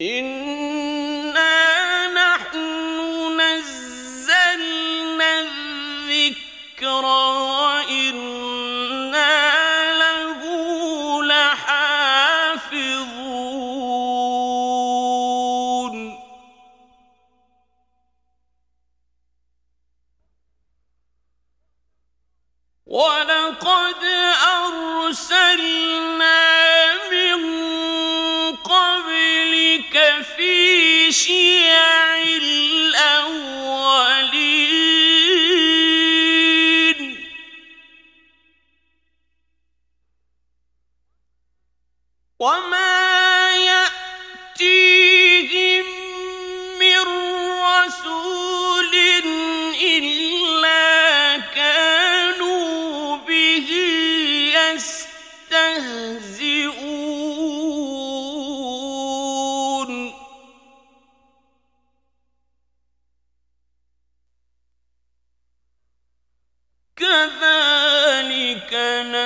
ان خوشی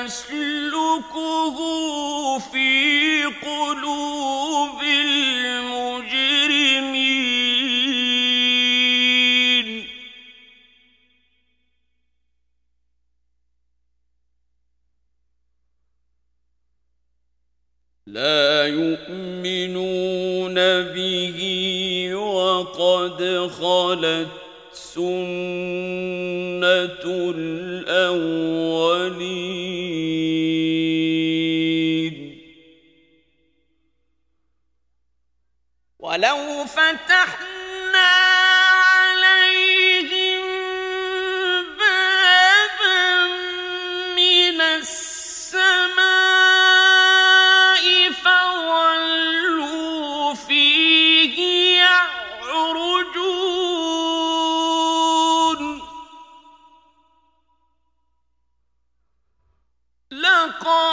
يسلكه في کو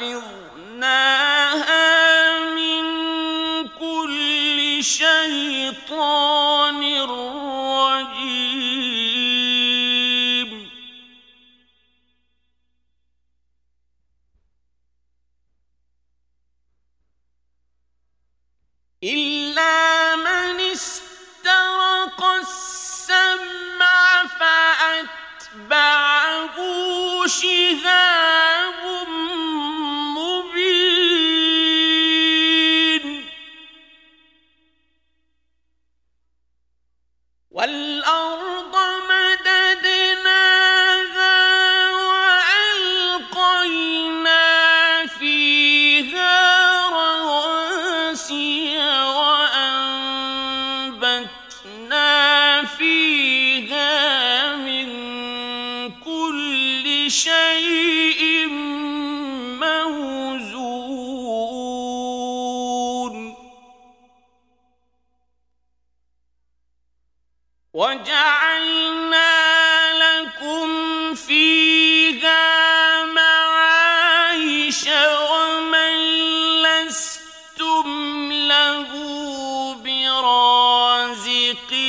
وحفظناها من كل شيطان رجيم. إلا من استرق السمع فأتبعه شهاب کی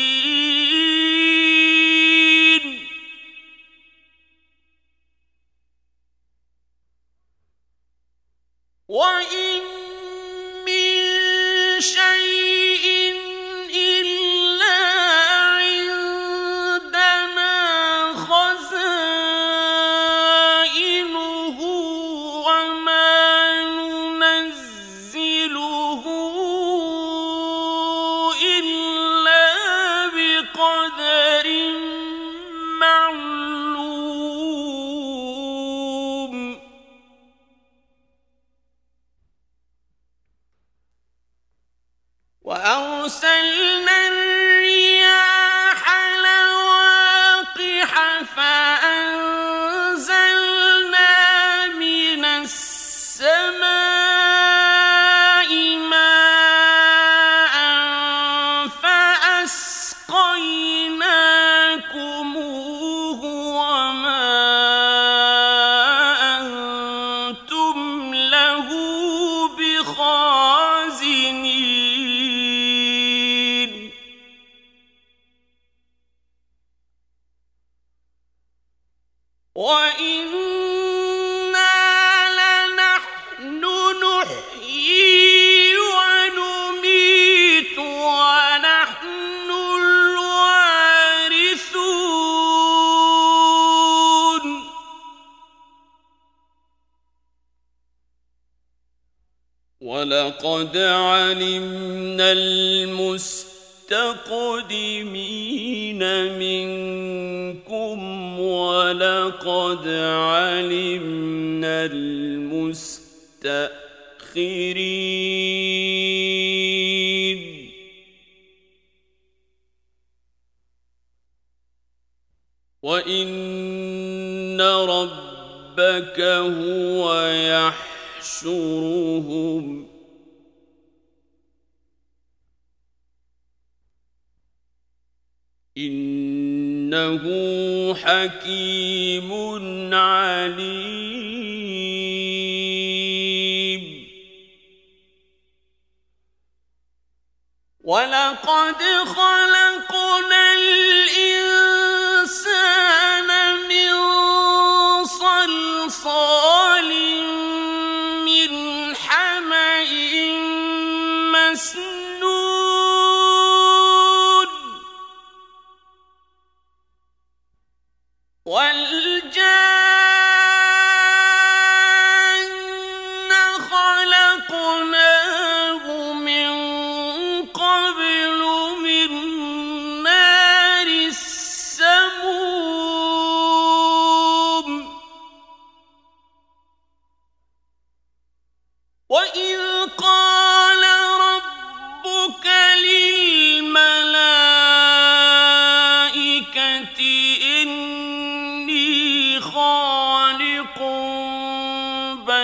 انه حكيم عليم. ولقد خلقنا الانسان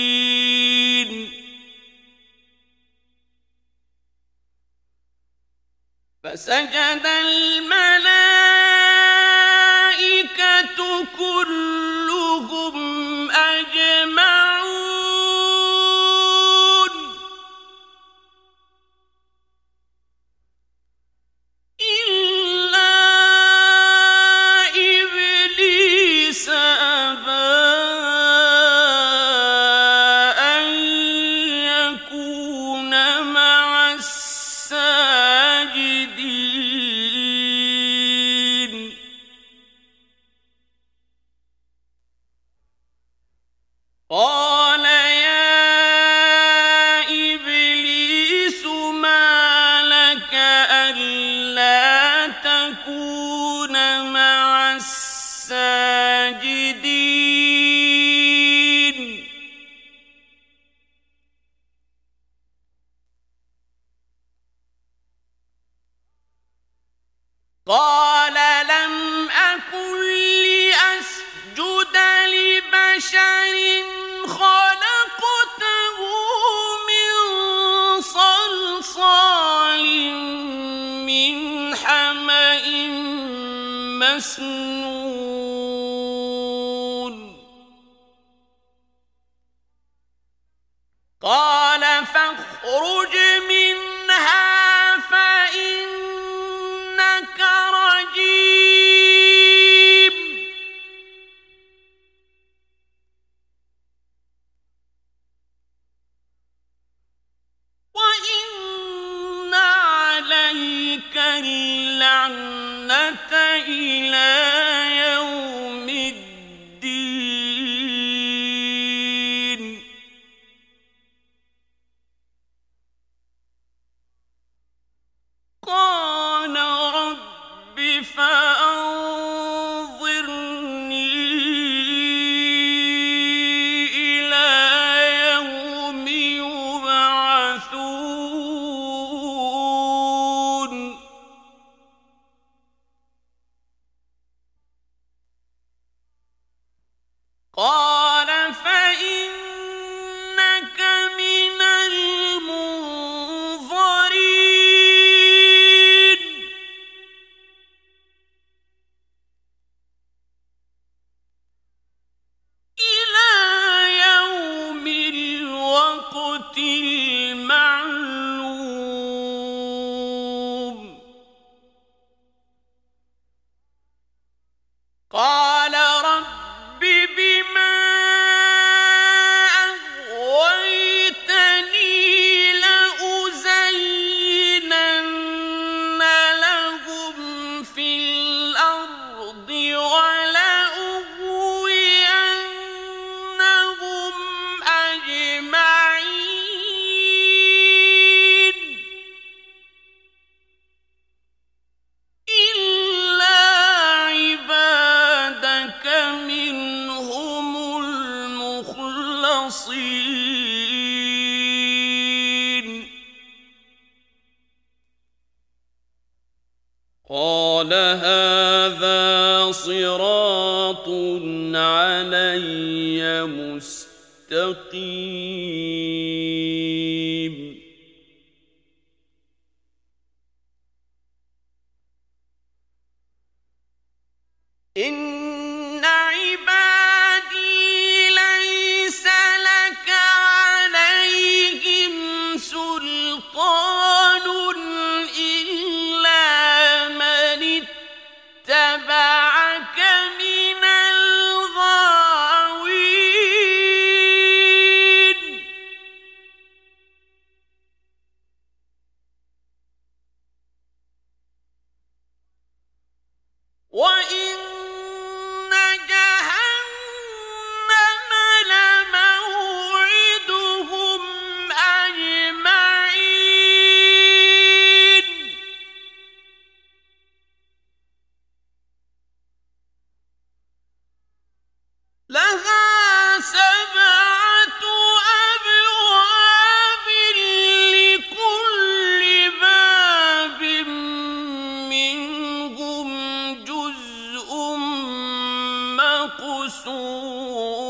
ساجدين فسجد الملائكة كلهم أجمعين سو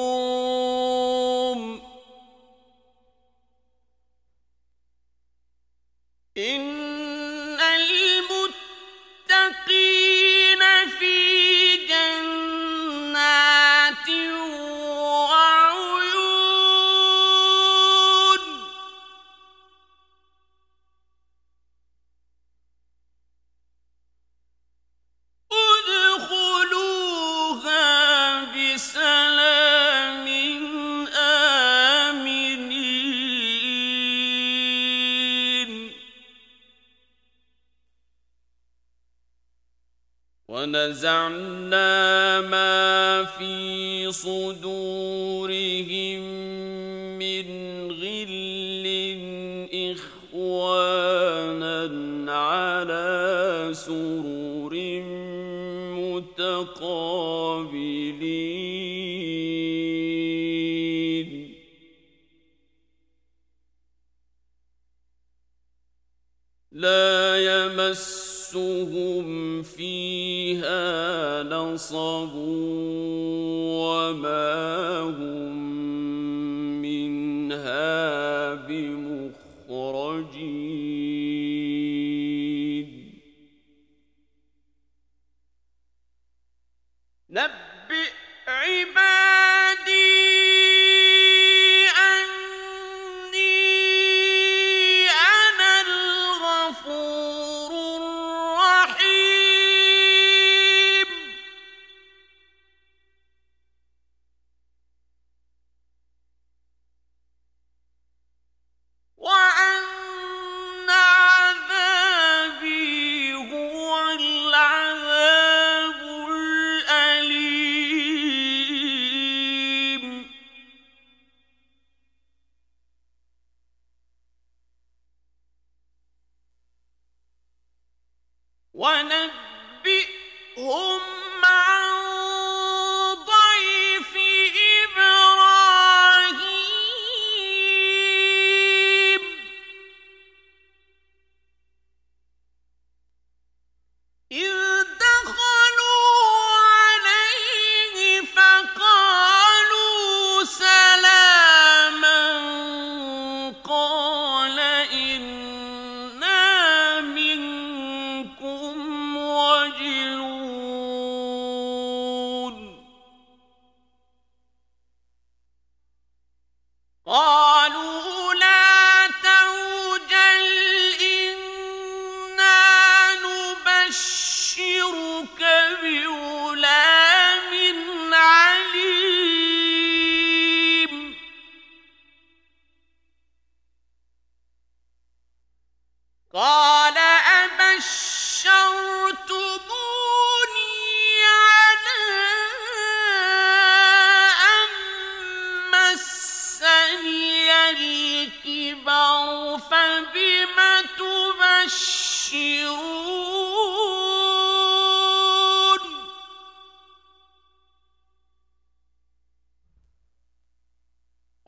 لا يمسهم فيها نصب وما هم ونبئهم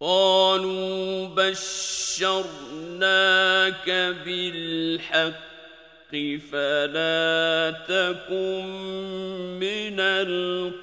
قالوا بشرناك بالحق فلا تكن من القانطين.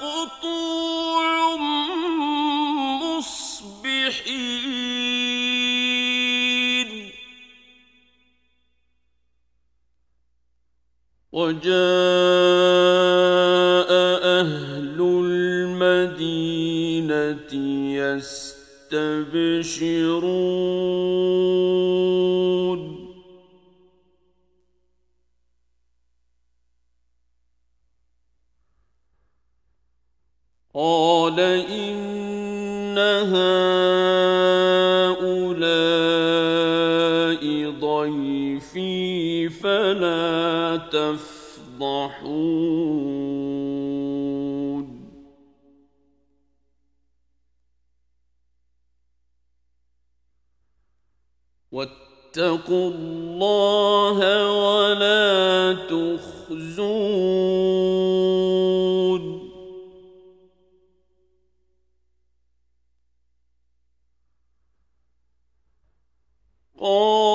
قطوع مصبحين. وجاء أهل المدينة يستبشرون. فلا تفضحون. واتقوا الله ولا تخزون. قال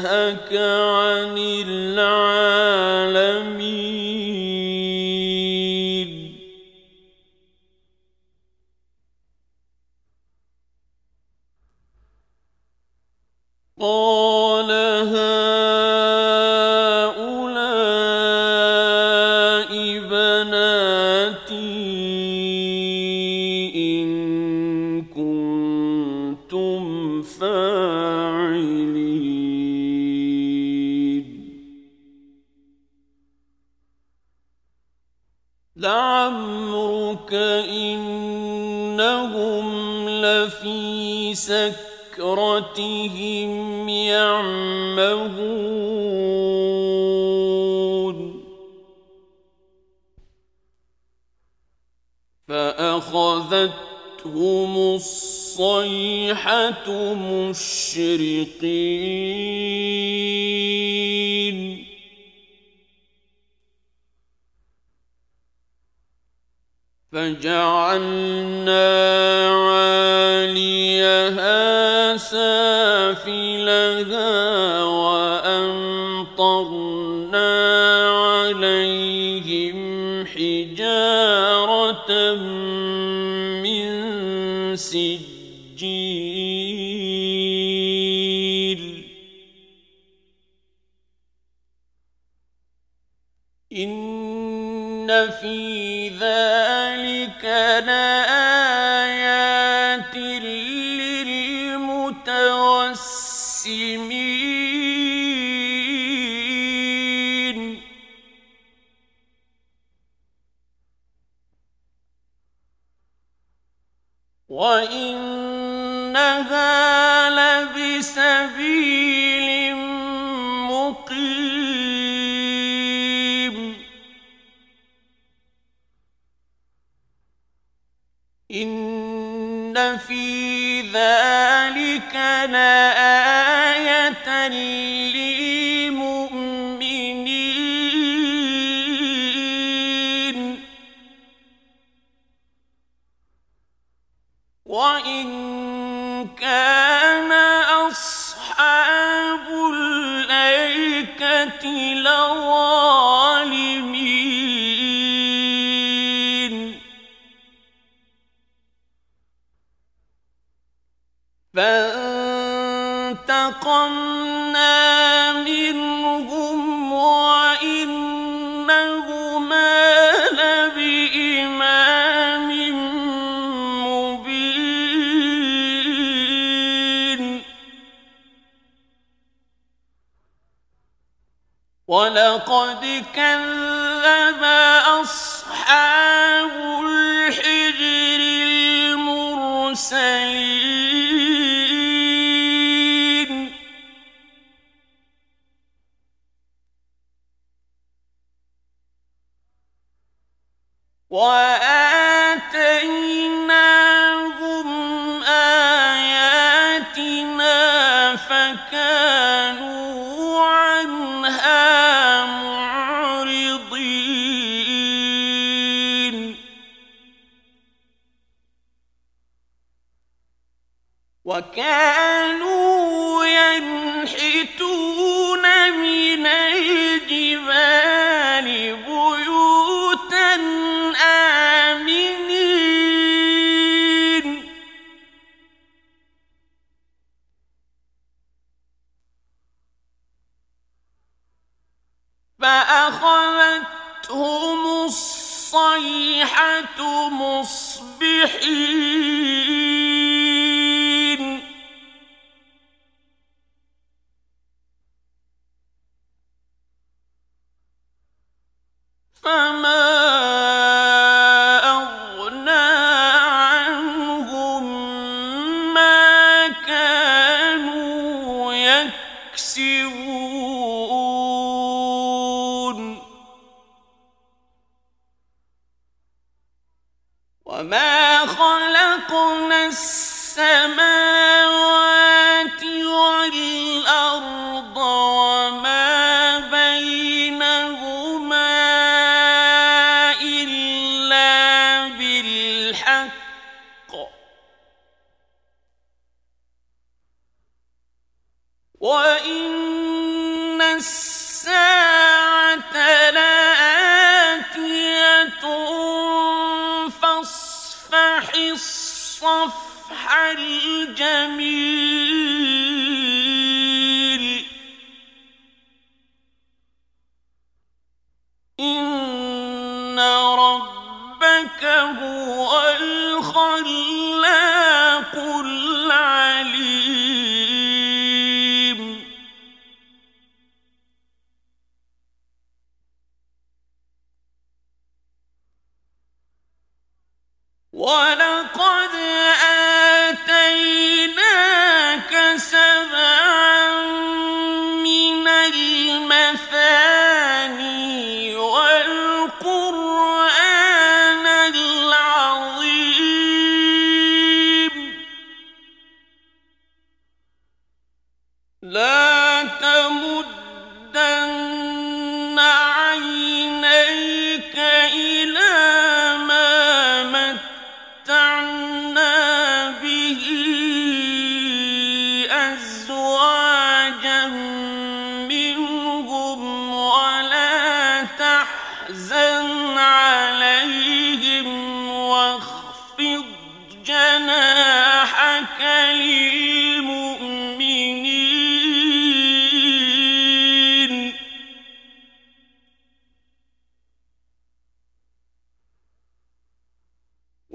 إلهك فجعلنا عاليها سافلها وأمطرنا عليهم حجارة من سجن إن في ذلك لآية فقد كذب أصحاب الحجر المرسلين. وآتيناهم آياتنا فكانوا مصبحين.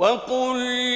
وَقُلْ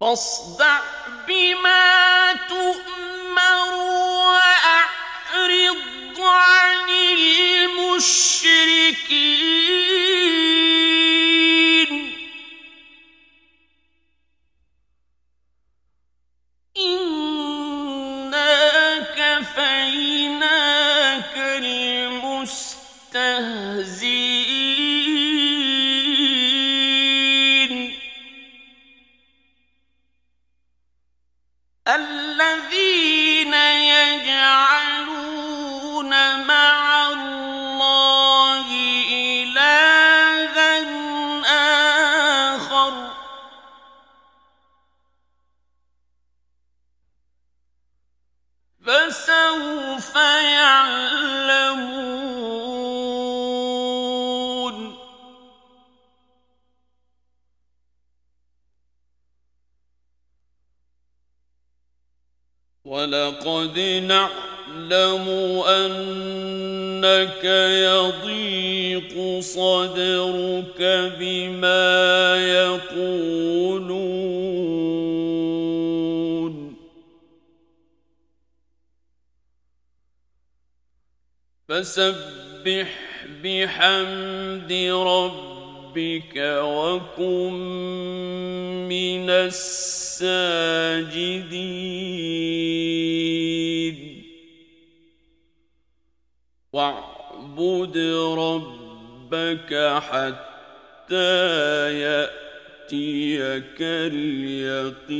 فاصدع بما تؤمر وأعرض عن المشركين لقد نعلم أنك يضيق صدرك بما يقولون. فسبح بحمد ربك ربك وكن من الساجدين. واعبد ربك حتى يأتيك اليقين.